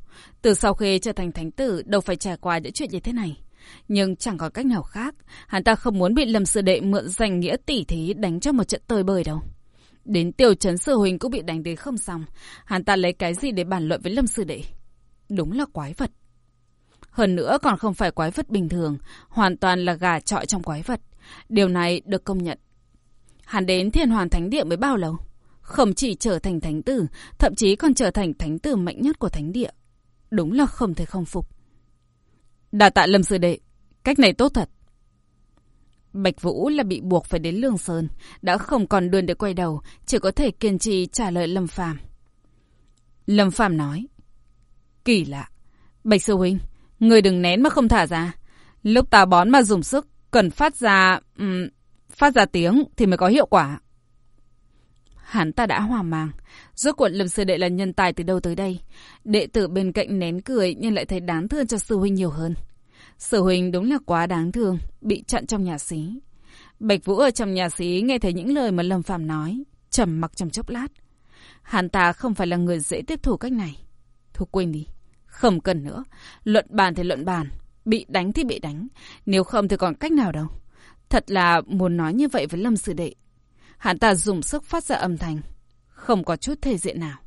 Từ sau khi trở thành thánh tử, đâu phải trải qua những chuyện như thế này. Nhưng chẳng có cách nào khác. Hắn ta không muốn bị Lâm Sư Đệ mượn danh nghĩa tỷ thí đánh cho một trận tơi bời đâu. Đến tiêu chấn sư huynh cũng bị đánh đến không xong. Hắn ta lấy cái gì để bàn luận với Lâm Sư Đệ? Đúng là quái vật. Hơn nữa còn không phải quái vật bình thường, hoàn toàn là gà trọi trong quái vật. Điều này được công nhận. Hắn đến thiên hoàn thánh địa mới bao lâu? Không chỉ trở thành thánh tử, thậm chí còn trở thành thánh tử mạnh nhất của thánh địa. Đúng là không thể không phục. Đà tạ lâm sư đệ, cách này tốt thật. Bạch Vũ là bị buộc phải đến Lương Sơn, đã không còn đường để quay đầu, chỉ có thể kiên trì trả lời Lâm Phàm. Lâm Phàm nói, kỳ lạ, Bạch Sư Huynh, người đừng nén mà không thả ra. Lúc ta bón mà dùng sức, cần phát ra... Um, phát ra tiếng thì mới có hiệu quả. Hắn ta đã hoang mang. Rốt cuộc Lâm Sư Đệ là nhân tài từ đâu tới đây? Đệ tử bên cạnh nén cười nhưng lại thấy đáng thương cho Sư Huynh nhiều hơn. Sư Huynh đúng là quá đáng thương, bị chặn trong nhà xí. Bạch Vũ ở trong nhà xí nghe thấy những lời mà Lâm Phàm nói, trầm mặc trong chốc lát. Hắn ta không phải là người dễ tiếp thu cách này. Thôi quên đi, không cần nữa. Luận bàn thì luận bàn, bị đánh thì bị đánh, nếu không thì còn cách nào đâu. Thật là muốn nói như vậy với Lâm Sư Đệ. Hắn ta dùng sức phát ra âm thanh. Không có chút thể diện nào.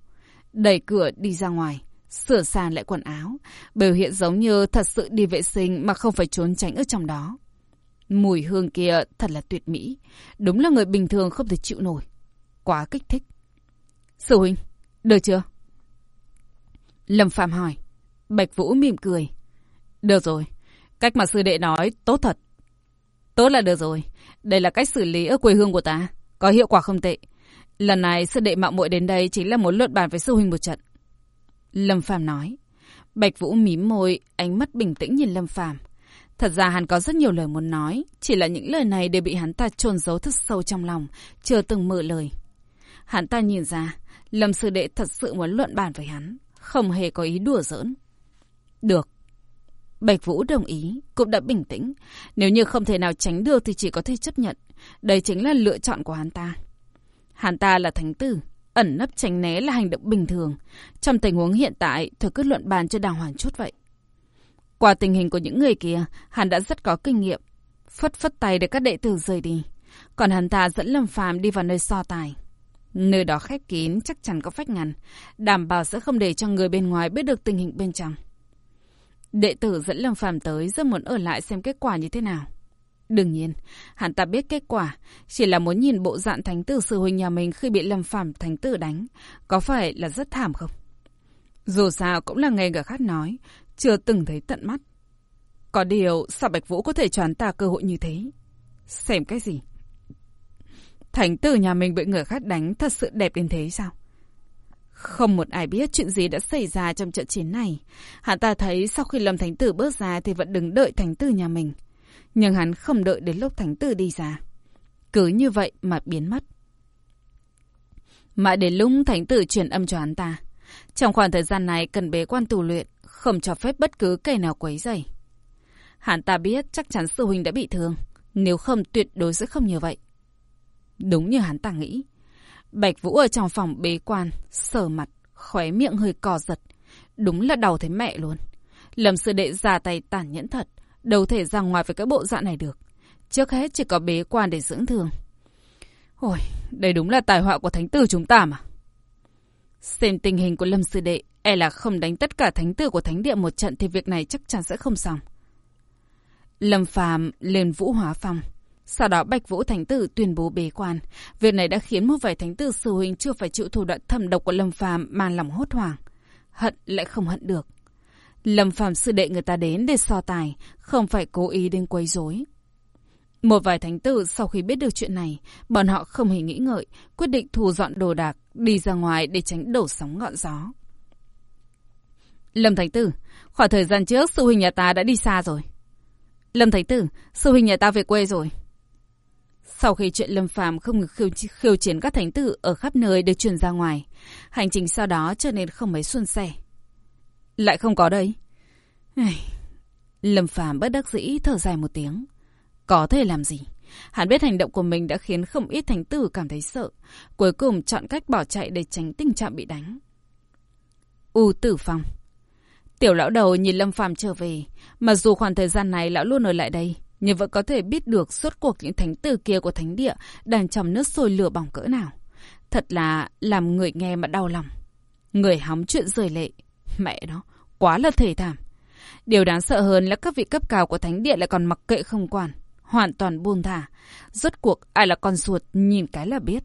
Đẩy cửa đi ra ngoài. Sửa sàn lại quần áo. Biểu hiện giống như thật sự đi vệ sinh mà không phải trốn tránh ở trong đó. Mùi hương kia thật là tuyệt mỹ. Đúng là người bình thường không thể chịu nổi. Quá kích thích. Sư huynh, được chưa? Lâm Phạm hỏi. Bạch Vũ mỉm cười. Được rồi. Cách mà sư đệ nói tốt thật. Tốt là được rồi. Đây là cách xử lý ở quê hương của ta. Có hiệu quả không tệ. Lần này sư đệ mạo muội đến đây chính là muốn luận bàn với sư huynh một trận. Lâm Phàm nói. Bạch Vũ mím môi, ánh mắt bình tĩnh nhìn Lâm Phàm. Thật ra hắn có rất nhiều lời muốn nói, chỉ là những lời này đều bị hắn ta chôn giấu thật sâu trong lòng, chưa từng mở lời. Hắn ta nhìn ra, Lâm sư đệ thật sự muốn luận bàn với hắn, không hề có ý đùa giỡn. Được. Bạch Vũ đồng ý, cũng đã bình tĩnh. Nếu như không thể nào tránh được thì chỉ có thể chấp nhận. Đây chính là lựa chọn của hắn ta. Hắn ta là thánh tử, ẩn nấp tránh né là hành động bình thường. Trong tình huống hiện tại, thôi cứ luận bàn cho đàng hoàng chút vậy. Qua tình hình của những người kia, hắn đã rất có kinh nghiệm. Phất phất tay để các đệ tử rời đi. Còn hắn ta dẫn Lâm Phàm đi vào nơi so tài. Nơi đó khép kín chắc chắn có phách ngăn, đảm bảo sẽ không để cho người bên ngoài biết được tình hình bên trong. Đệ tử dẫn Lâm Phàm tới rất muốn ở lại xem kết quả như thế nào. Đương nhiên, hắn ta biết kết quả, chỉ là muốn nhìn bộ dạng thánh tử sư huynh nhà mình khi bị lâm phàm thánh tử đánh, có phải là rất thảm không? Dù sao cũng là nghe người khác nói, chưa từng thấy tận mắt. Có điều, sao Bạch Vũ có thể cho hắn ta cơ hội như thế? Xem cái gì? Thánh tử nhà mình bị người khác đánh thật sự đẹp đến thế sao? Không một ai biết chuyện gì đã xảy ra trong trận chiến này. Hắn ta thấy sau khi Lâm Thánh Tử bước ra thì vẫn đứng đợi Thánh Tử nhà mình. Nhưng hắn không đợi đến lúc Thánh Tử đi ra. Cứ như vậy mà biến mất. Mãi đến lúc Thánh Tử truyền âm cho hắn ta. Trong khoảng thời gian này cần bế quan tù luyện, không cho phép bất cứ kẻ nào quấy rầy. Hắn ta biết chắc chắn sư huynh đã bị thương, nếu không tuyệt đối sẽ không như vậy. Đúng như hắn ta nghĩ. Bạch Vũ ở trong phòng bế quan, sờ mặt, khóe miệng hơi cò giật. Đúng là đau thấy mẹ luôn. Lâm sư đệ ra tay tàn nhẫn thật, đâu thể ra ngoài với cái bộ dạng này được. Trước hết chỉ có bế quan để dưỡng thương. Ôi, đây đúng là tài họa của thánh tử chúng ta mà. Xem tình hình của Lâm sư đệ, e là không đánh tất cả thánh tử của thánh địa một trận thì việc này chắc chắn sẽ không xong. Lâm phàm lên vũ hóa phong. Sau đó Bạch Vũ Thánh Tử tuyên bố bế quan. Việc này đã khiến một vài Thánh Tử sư huynh chưa phải chịu thủ đoạn thầm độc của Lâm Phàm mà lòng hốt hoảng. Hận lại không hận được. Lâm Phàm sư đệ người ta đến để so tài, không phải cố ý đến quấy rối. Một vài thánh tử sau khi biết được chuyện này, bọn họ không hề nghĩ ngợi, quyết định thu dọn đồ đạc, đi ra ngoài để tránh đổ sóng ngọn gió. Lâm Thánh Tử, khoảng thời gian trước sư huynh nhà ta đã đi xa rồi. Lâm Thánh Tử, sư huynh nhà ta về quê rồi. Sau khi chuyện Lâm Phàm không ngừng khiêu, khiêu chiến các thánh tử ở khắp nơi được truyền ra ngoài, hành trình sau đó trở nên không mấy xuân sẻ. Lại không có đây. Lâm Phàm bất đắc dĩ thở dài một tiếng. Có thể làm gì? Hắn biết hành động của mình đã khiến không ít thánh tử cảm thấy sợ. Cuối cùng chọn cách bỏ chạy để tránh tình trạng bị đánh. U tử phong. Tiểu lão đầu nhìn Lâm Phàm trở về. Mặc dù khoảng thời gian này lão luôn ở lại đây, nhưng vẫn có thể biết được suốt cuộc những thánh tử kia của thánh địa đang trong nước sôi lửa bỏng cỡ nào. Thật là làm người nghe mà đau lòng. Người hóng chuyện rời lệ. Mẹ nó, quá là thể thảm. Điều đáng sợ hơn là các vị cấp cao của thánh địa lại còn mặc kệ không quản. Hoàn toàn buông thả. Rốt cuộc ai là con ruột nhìn cái là biết.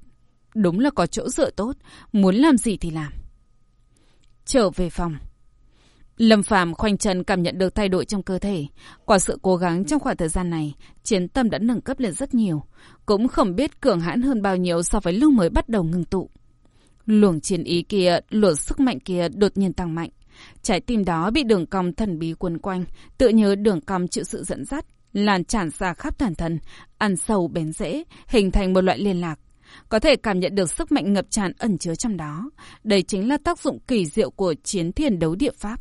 Đúng là có chỗ dựa tốt. Muốn làm gì thì làm. Trở về phòng. Lâm Phàm khoanh chân cảm nhận được thay đổi trong cơ thể. Qua sự cố gắng trong khoảng thời gian này, chiến tâm đã nâng cấp lên rất nhiều. Cũng không biết cường hãn hơn bao nhiêu so với lúc mới bắt đầu ngừng tụ. Luồng chiến ý kia, luồng sức mạnh kia đột nhiên tăng mạnh. Trái tim đó bị đường cong thần bí quấn quanh, tự nhớ đường cong chịu sự dẫn dắt, lan tràn ra khắp toàn thân, ăn sâu bén rễ, hình thành một loại liên lạc. Có thể cảm nhận được sức mạnh ngập tràn ẩn chứa trong đó. Đây chính là tác dụng kỳ diệu của chiến thiền đấu địa pháp.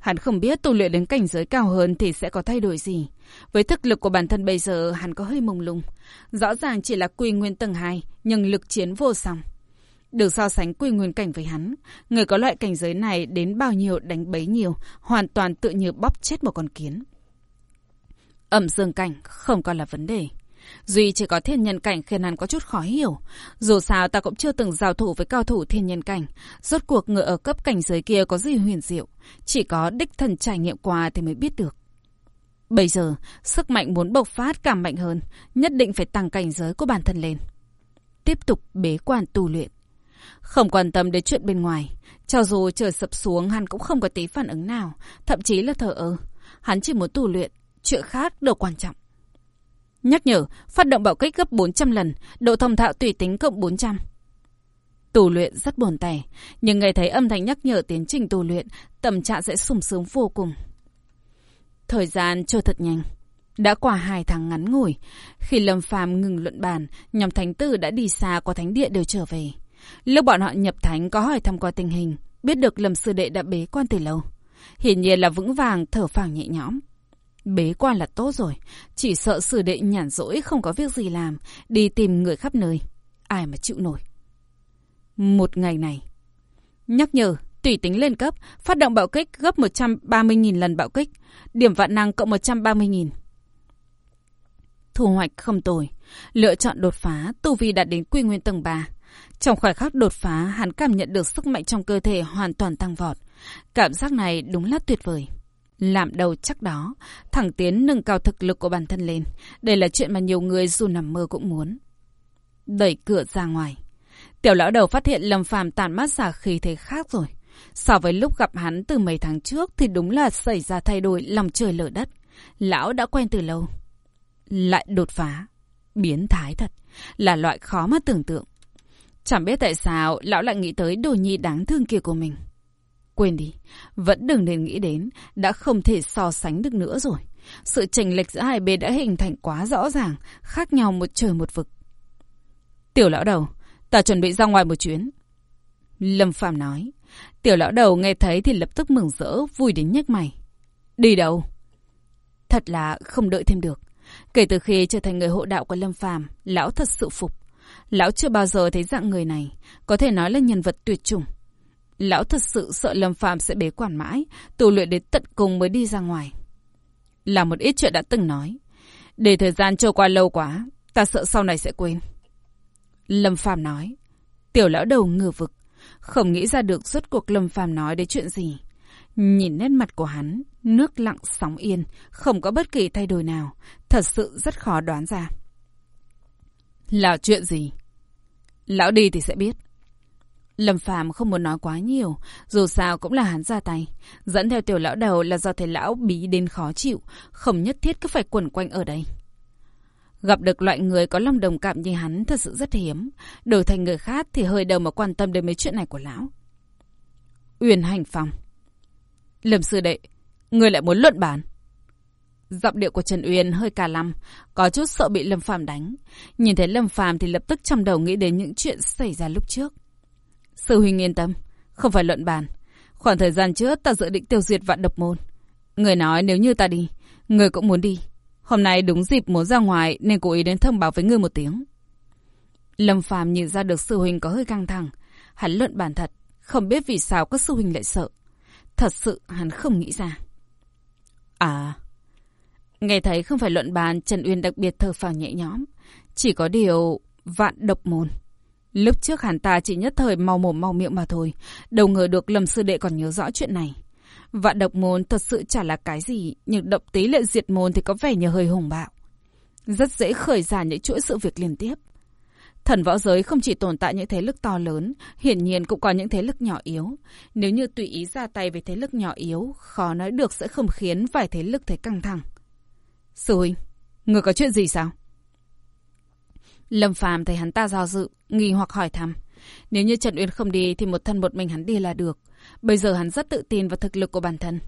Hắn không biết tu luyện đến cảnh giới cao hơn thì sẽ có thay đổi gì. Với thực lực của bản thân bây giờ, hắn có hơi mông lung. Rõ ràng chỉ là quy nguyên tầng 2, nhưng lực chiến vô song. Được so sánh quy nguyên cảnh với hắn, người có loại cảnh giới này đến bao nhiêu đánh bấy nhiêu, hoàn toàn tự như bóp chết một con kiến. Ẩm dương cảnh không còn là vấn đề. Duy chỉ có thiên nhân cảnh khiến hắn có chút khó hiểu. Dù sao ta cũng chưa từng giao thủ với cao thủ thiên nhân cảnh. Rốt cuộc người ở cấp cảnh giới kia có gì huyền diệu. Chỉ có đích thần trải nghiệm qua thì mới biết được. Bây giờ, sức mạnh muốn bộc phát càng mạnh hơn. Nhất định phải tăng cảnh giới của bản thân lên. Tiếp tục bế quan tu luyện. Không quan tâm đến chuyện bên ngoài. Cho dù trời sập xuống hắn cũng không có tí phản ứng nào. Thậm chí là thờ ơ. Hắn chỉ muốn tu luyện. Chuyện khác đều quan trọng. Nhắc nhở, phát động bạo kích gấp 400 lần, độ thông thạo tùy tính cộng 400. Tù luyện rất buồn tẻ, nhưng nghe thấy âm thanh nhắc nhở tiến trình tù luyện, tâm trạng sẽ sung sướng vô cùng. Thời gian trôi thật nhanh. Đã qua hai tháng ngắn ngủi, khi Lâm Phàm ngừng luận bàn, nhóm thánh tử đã đi xa qua thánh địa đều trở về. Lúc bọn họ nhập thánh có hỏi thăm qua tình hình, biết được Lâm sư đệ đã bế quan từ lâu. Hiển nhiên là vững vàng thở phào nhẹ nhõm. Bế quan là tốt rồi, chỉ sợ sử đệ nhản rỗi không có việc gì làm, đi tìm người khắp nơi. Ai mà chịu nổi. Một ngày này. Nhắc nhở, tùy tính lên cấp, phát động bạo kích gấp 130.000 lần bạo kích, điểm vạn năng cộng 130.000. Thu hoạch không tồi, lựa chọn đột phá, tu vi đạt đến quy nguyên tầng 3. Trong khoảnh khắc đột phá, hắn cảm nhận được sức mạnh trong cơ thể hoàn toàn tăng vọt. Cảm giác này đúng là tuyệt vời. Làm đầu chắc đó, thẳng tiến nâng cao thực lực của bản thân lên. Đây là chuyện mà nhiều người dù nằm mơ cũng muốn. Đẩy cửa ra ngoài. Tiểu lão đầu phát hiện Lâm Phàm tàn mát giả khí thế khác rồi. So với lúc gặp hắn từ mấy tháng trước thì đúng là xảy ra thay đổi lòng trời lở đất. Lão đã quen từ lâu. Lại đột phá. Biến thái thật. Là loại khó mà tưởng tượng. Chẳng biết tại sao lão lại nghĩ tới đồ nhi đáng thương kia của mình. Quên đi, vẫn đừng nên nghĩ đến, đã không thể so sánh được nữa rồi. Sự chênh lệch giữa hai bên đã hình thành quá rõ ràng, khác nhau một trời một vực. Tiểu lão đầu, ta chuẩn bị ra ngoài một chuyến. Lâm Phạm nói. Tiểu lão đầu nghe thấy thì lập tức mừng rỡ, vui đến nhếch mày. Đi đâu? Thật là không đợi thêm được. Kể từ khi trở thành người hộ đạo của Lâm Phàm, lão thật sự phục. Lão chưa bao giờ thấy dạng người này, có thể nói là nhân vật tuyệt chủng. Lão thật sự sợ Lâm Phàm sẽ bế quản mãi, tu luyện đến tận cùng mới đi ra ngoài. Là một ít chuyện đã từng nói. Để thời gian trôi qua lâu quá, ta sợ sau này sẽ quên. Lâm Phàm nói. Tiểu lão đầu ngừa vực, không nghĩ ra được rốt cuộc Lâm Phàm nói đến chuyện gì. Nhìn nét mặt của hắn, nước lặng sóng yên, không có bất kỳ thay đổi nào, thật sự rất khó đoán ra. Là chuyện gì? Lão đi thì sẽ biết. Lâm Phàm không muốn nói quá nhiều, dù sao cũng là hắn ra tay. Dẫn theo tiểu lão đầu là do thầy lão bí đến khó chịu, không nhất thiết cứ phải quẩn quanh ở đây. Gặp được loại người có lòng đồng cảm như hắn thật sự rất hiếm. Đổi thành người khác thì hơi đầu mà quan tâm đến mấy chuyện này của lão. Uyển hành phòng. Lâm sư đệ, người lại muốn luận bàn. Giọng điệu của Trần Uyên hơi cà lăm, có chút sợ bị Lâm Phàm đánh. Nhìn thấy Lâm Phàm thì lập tức trong đầu nghĩ đến những chuyện xảy ra lúc trước. Sư huynh yên tâm, không phải luận bàn. Khoảng thời gian trước ta dự định tiêu diệt vạn độc môn. Người nói nếu như ta đi, người cũng muốn đi. Hôm nay đúng dịp muốn ra ngoài nên cố ý đến thông báo với ngươi một tiếng. Lâm Phàm nhìn ra được sư huynh có hơi căng thẳng. Hắn luận bàn thật, không biết vì sao các sư huynh lại sợ. Thật sự hắn không nghĩ ra. À... Nghe thấy không phải luận bàn, Trần Uyên đặc biệt thở phào nhẹ nhõm. Chỉ có điều vạn độc môn. Lúc trước hắn ta chỉ nhất thời mau mồm mau miệng mà thôi. Đâu ngờ được Lâm Sư Đệ còn nhớ rõ chuyện này. Vạn độc môn thật sự chả là cái gì, nhưng động tí lệ diệt môn thì có vẻ như hơi hùng bạo. Rất dễ khởi ra những chuỗi sự việc liên tiếp. Thần võ giới không chỉ tồn tại những thế lực to lớn, hiển nhiên cũng có những thế lực nhỏ yếu. Nếu như tùy ý ra tay với thế lực nhỏ yếu, khó nói được sẽ không khiến vài thế lực thấy căng thẳng. Sư huynh, người có chuyện gì sao? Lâm Phàm thấy hắn ta do dự, nghi hoặc hỏi thăm. Nếu như Trần Uyên không đi thì một thân một mình hắn đi là được. Bây giờ hắn rất tự tin vào thực lực của bản thân.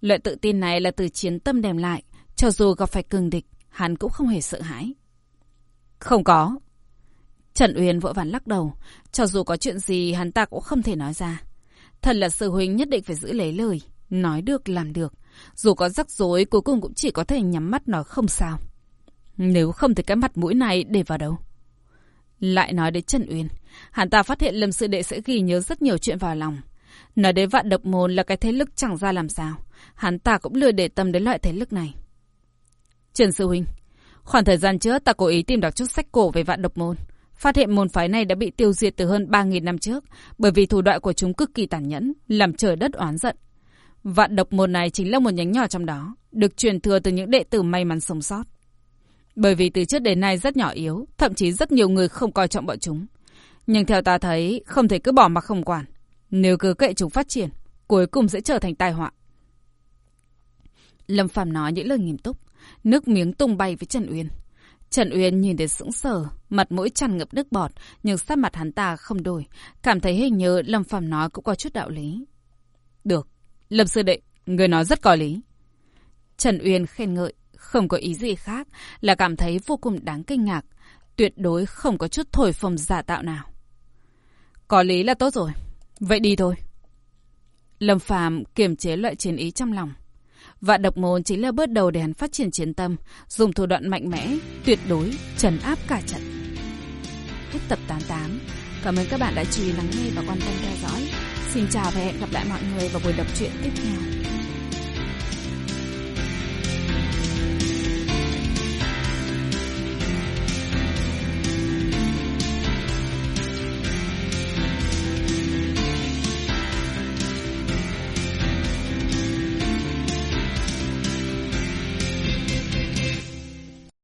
Loại tự tin này là từ chiến tâm đem lại. Cho dù gặp phải cường địch, hắn cũng không hề sợ hãi. Không có. Trần Uyên vội vàng lắc đầu. Cho dù có chuyện gì hắn ta cũng không thể nói ra. Thật là sư huynh nhất định phải giữ lấy lời. Nói được làm được. Dù có rắc rối cuối cùng cũng chỉ có thể nhắm mắt nói không sao. Nếu không thì cái mặt mũi này để vào đâu? Lại nói đến Trần Uyên. Hắn ta phát hiện Lâm Sư Đệ sẽ ghi nhớ rất nhiều chuyện vào lòng. Nói đến vạn độc môn là cái thế lực chẳng ra làm sao. Hắn ta cũng lười để tâm đến loại thế lực này. Trần Sư Huynh, khoảng thời gian trước ta cố ý tìm đọc chút sách cổ về vạn độc môn. Phát hiện môn phái này đã bị tiêu diệt từ hơn 3.000 năm trước bởi vì thủ đoạn của chúng cực kỳ tàn nhẫn, làm trời đất oán giận. Vạn độc môn này chính là một nhánh nhỏ trong đó, được truyền thừa từ những đệ tử may mắn sống sót. Bởi vì từ trước đến nay rất nhỏ yếu, thậm chí rất nhiều người không coi trọng bọn chúng. Nhưng theo ta thấy, không thể cứ bỏ mặc không quản. Nếu cứ kệ chúng phát triển, cuối cùng sẽ trở thành tai họa. Lâm Phàm nói những lời nghiêm túc, nước miếng tung bay với Trần Uyên. Trần Uyên nhìn đến sững sờ, mặt mũi tràn ngập nước bọt, nhưng sắc mặt hắn ta không đổi, cảm thấy hình như Lâm Phàm nói cũng có chút đạo lý. Được, Lâm Sư Đệ, người nói rất có lý. Trần Uyên khen ngợi, không có ý gì khác, là cảm thấy vô cùng đáng kinh ngạc, tuyệt đối không có chút thổi phồng giả tạo nào. Có lý là tốt rồi, vậy đi thôi. Lâm Phàm kiềm chế loại chiến ý trong lòng. Và độc môn chính là bước đầu để hắn phát triển chiến tâm, dùng thủ đoạn mạnh mẽ, tuyệt đối, trấn áp cả trận. Hết tập 88. Cảm ơn các bạn đã chú ý lắng nghe và quan tâm theo dõi. Xin chào và hẹn gặp lại mọi người vào buổi đọc truyện tiếp theo.